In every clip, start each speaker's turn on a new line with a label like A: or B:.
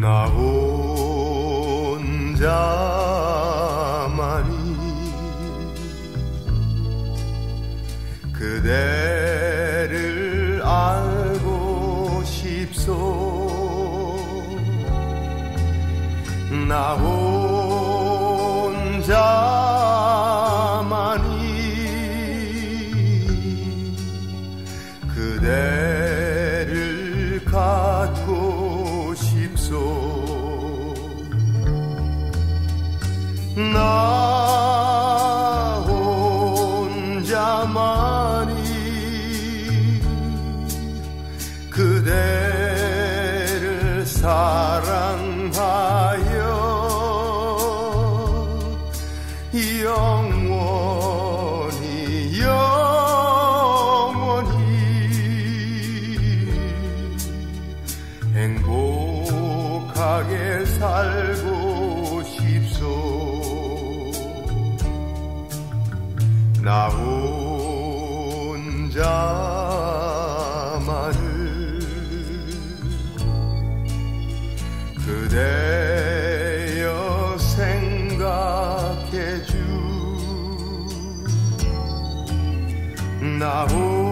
A: 나 혼자만이 그대를 알고 싶소. 나 혼자만이 그대 나 혼자만이 그대를 사랑하여 영원히 영원히 행복하게 살고 나 혼자만을 그대여 생각해 주나 혼자만을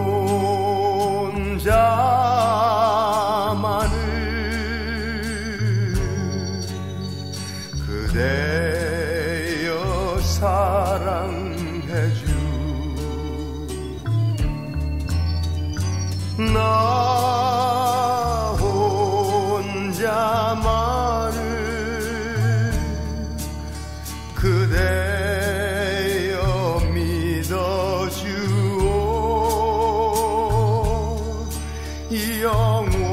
A: 그대 해주. 나 혼자만을 그대여 믿어주오. 영원